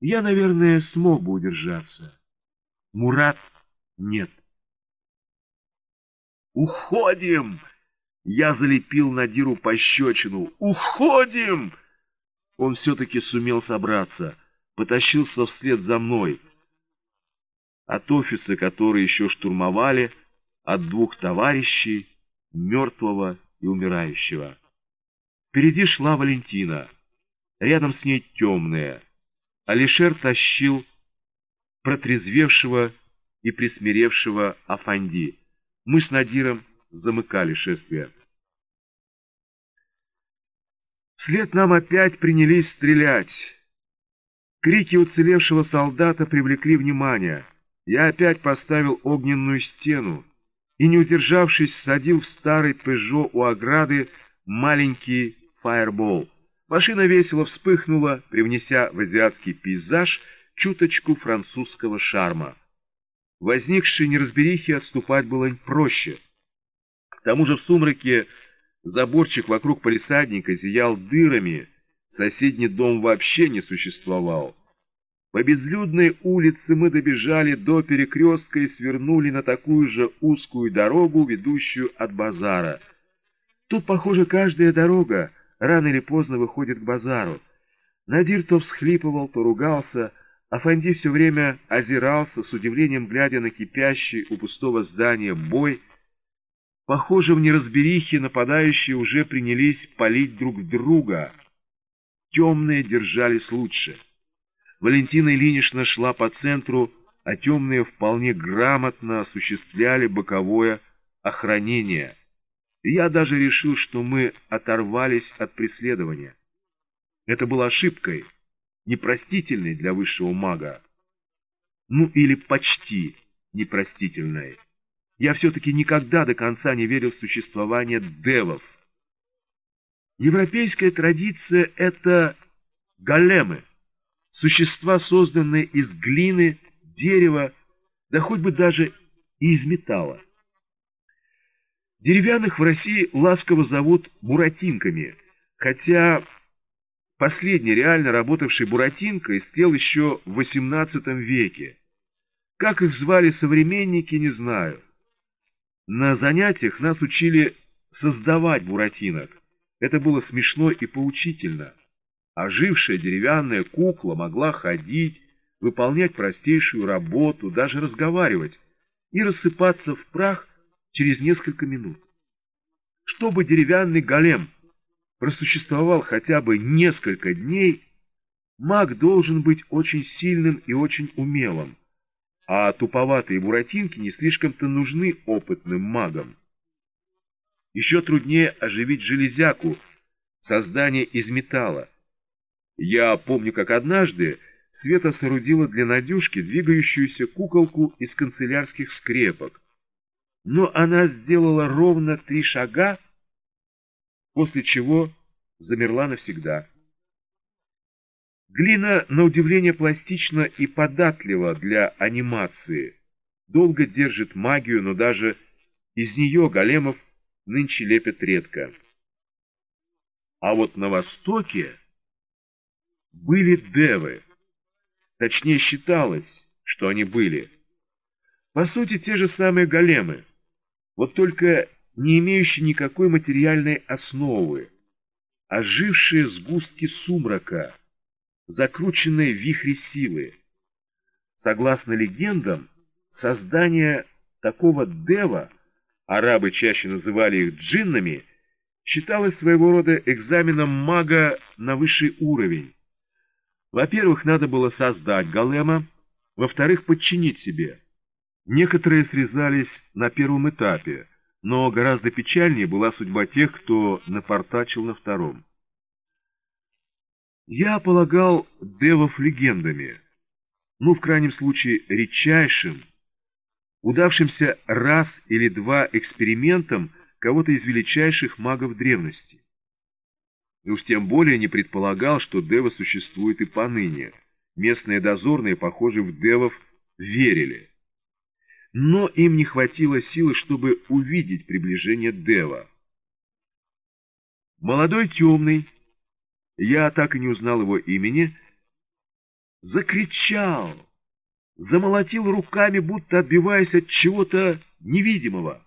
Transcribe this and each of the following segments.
я, наверное, смог бы удержаться. Мурат нет. «Уходим!» Я залепил Надиру пощечину. «Уходим!» Он все-таки сумел собраться, потащился вслед за мной. От офиса, который еще штурмовали, от двух товарищей, мертвого и умирающего. Впереди шла Валентина, рядом с ней темная. Алишер тащил протрезвевшего и присмиревшего Афанди. Мы с Надиром замыкали шествие. Вслед нам опять принялись стрелять. Крики уцелевшего солдата привлекли внимание. Я опять поставил огненную стену и, не удержавшись, садил в старый «Пежо» у ограды маленький фаербол. Машина весело вспыхнула, привнеся в азиатский пейзаж чуточку французского шарма. Возникшей неразберихи отступать было проще. К тому же в сумраке заборчик вокруг полисадника зиял дырами, соседний дом вообще не существовал. По безлюдной улице мы добежали до перекрестка и свернули на такую же узкую дорогу, ведущую от базара. Тут, похоже, каждая дорога рано или поздно выходит к базару. Надир то всхлипывал, то ругался, а Фанди все время озирался, с удивлением глядя на кипящий у пустого здания бой. Похоже, в неразберихе нападающие уже принялись палить друг друга. Темные держались лучше. Валентина Ильинична шла по центру, а темные вполне грамотно осуществляли боковое охранение. Я даже решил, что мы оторвались от преследования. Это было ошибкой, непростительной для высшего мага. Ну или почти непростительной. Я все-таки никогда до конца не верил в существование девов. Европейская традиция — это големы, существа, созданные из глины, дерева, да хоть бы даже и из металла. Деревянных в России ласково зовут буратинками, хотя последний реально работавший буратинка истлел еще в XVIII веке. Как их звали современники, не знаю. На занятиях нас учили создавать буратинок. Это было смешно и поучительно. Ожившая деревянная кукла могла ходить, выполнять простейшую работу, даже разговаривать и рассыпаться в прах через несколько минут. Чтобы деревянный голем просуществовал хотя бы несколько дней, маг должен быть очень сильным и очень умелым, а туповатые буратинки не слишком-то нужны опытным магам. Еще труднее оживить железяку, создание из металла. Я помню, как однажды Света соорудила для Надюшки двигающуюся куколку из канцелярских скрепок, но она сделала ровно три шага, после чего замерла навсегда. Глина, на удивление, пластична и податлива для анимации. Долго держит магию, но даже из нее големов нынче лепят редко. А вот на Востоке были девы. Точнее, считалось, что они были. По сути, те же самые големы – вот только не имеющие никакой материальной основы, ожившие сгустки сумрака, закрученные в вихре силы. Согласно легендам, создание такого дева, арабы чаще называли их джиннами, считалось своего рода экзаменом мага на высший уровень. Во-первых, надо было создать голема, во-вторых, подчинить себе – Некоторые срезались на первом этапе, но гораздо печальнее была судьба тех, кто напортачил на втором. Я полагал девов легендами, ну, в крайнем случае, редчайшим, удавшимся раз или два экспериментом кого-то из величайших магов древности. И уж тем более не предполагал, что девы существуют и поныне. Местные дозорные, похоже, в девов верили но им не хватило силы, чтобы увидеть приближение Дева. Молодой темный, я так и не узнал его имени, закричал, замолотил руками, будто отбиваясь от чего-то невидимого.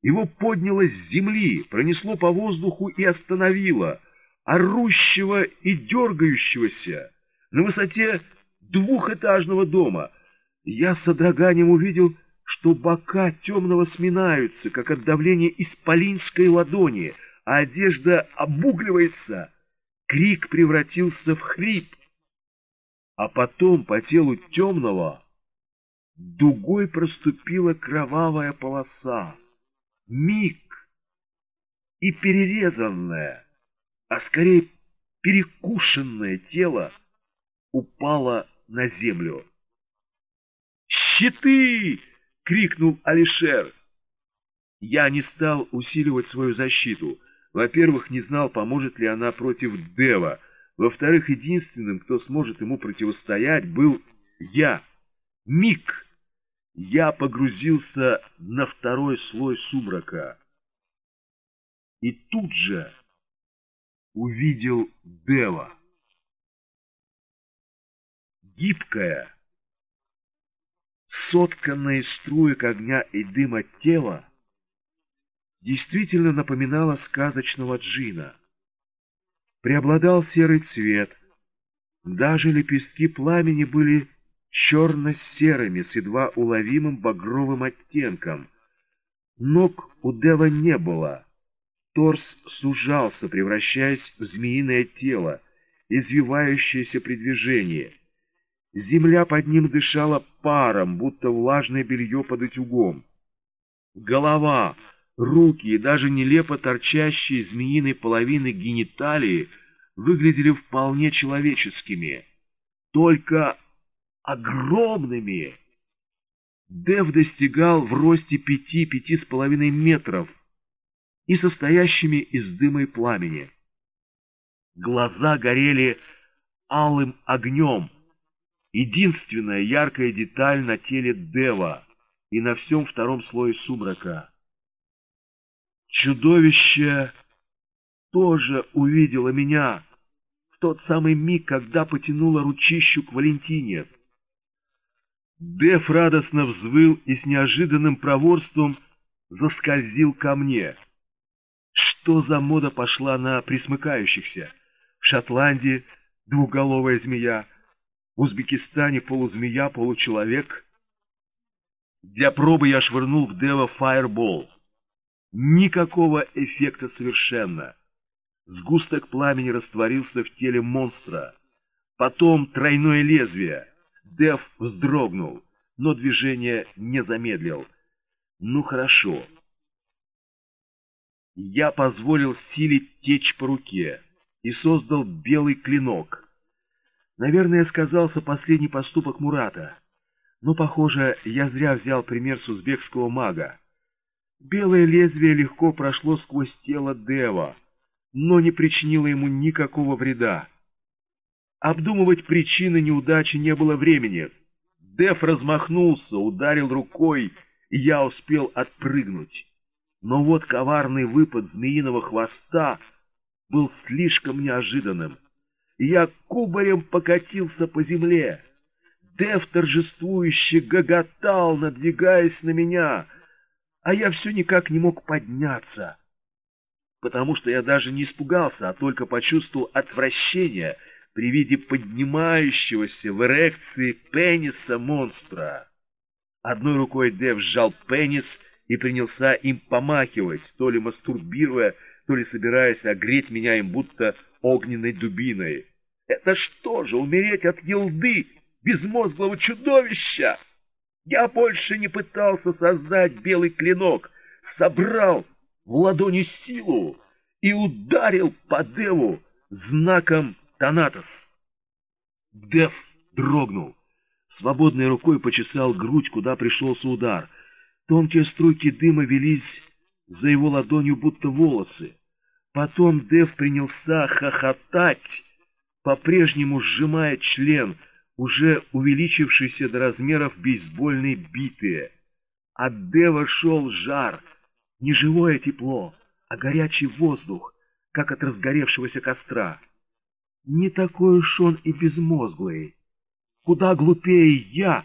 Его подняло с земли, пронесло по воздуху и остановило, орущего и дергающегося на высоте двухэтажного дома. Я с содроганием увидел, что бока темного сминаются, как от давления исполинской ладони, а одежда обугливается. Крик превратился в хрип. А потом по телу темного дугой проступила кровавая полоса. Миг и перерезанное, а скорее перекушенное тело упало на землю. «Щиты!» — крикнул Алишер. Я не стал усиливать свою защиту. Во-первых, не знал, поможет ли она против Дева. Во-вторых, единственным, кто сможет ему противостоять, был я. Миг. Я погрузился на второй слой сумрака. И тут же увидел Дева. Гибкая, сотканная из струек огня и дыма тело, действительно напоминала сказочного джина. Преобладал серый цвет, даже лепестки пламени были черно-серыми с едва уловимым багровым оттенком. Ног у Дева не было. Торс сужался, превращаясь в змеиное тело, извивающееся при движении. Земля под ним дышала паром, будто влажное белье под утюгом. Голова Руки и даже нелепо торчащие змеиной половины гениталии выглядели вполне человеческими, только огромными. Дев достигал в росте пяти-пяти с половиной метров и состоящими из дыма и пламени. Глаза горели алым огнем, единственная яркая деталь на теле Дева и на всем втором слое сумрака. Чудовище тоже увидело меня в тот самый миг, когда потянуло ручищу к Валентине. Деф радостно взвыл и с неожиданным проворством заскользил ко мне. Что за мода пошла на присмыкающихся? В Шотландии двуголовая змея, в Узбекистане полузмея, получеловек. Для пробы я швырнул в Дева фаербол. Никакого эффекта совершенно. Сгусток пламени растворился в теле монстра. Потом тройное лезвие. Дев вздрогнул, но движение не замедлил. Ну хорошо. Я позволил силе течь по руке и создал белый клинок. Наверное, сказался последний поступок Мурата. Но, похоже, я зря взял пример с узбекского мага. Белое лезвие легко прошло сквозь тело Дева, но не причинило ему никакого вреда. Обдумывать причины неудачи не было времени. Дев размахнулся, ударил рукой, и я успел отпрыгнуть. Но вот коварный выпад змеиного хвоста был слишком неожиданным. Я кубарем покатился по земле. Дев торжествующе гоготал, надвигаясь на меня — а я все никак не мог подняться, потому что я даже не испугался, а только почувствовал отвращение при виде поднимающегося в эрекции пениса монстра. Одной рукой Дэв сжал пенис и принялся им помахивать, то ли мастурбируя, то ли собираясь огреть меня им будто огненной дубиной. Это что же, умереть от елды безмозглого чудовища? Я больше не пытался создать белый клинок, собрал в ладони силу и ударил по Деву знаком Танатос. Дев дрогнул, свободной рукой почесал грудь, куда пришелся удар. Тонкие струйки дыма велись за его ладонью, будто волосы. Потом Дев принялся хохотать, по-прежнему сжимая член — уже увеличившийся до размеров бейсбольной биты. От Дева шел жар, не живое тепло, а горячий воздух, как от разгоревшегося костра. Не такой уж он и безмозглый. Куда глупее я,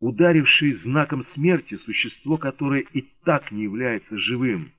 ударивший знаком смерти существо, которое и так не является живым.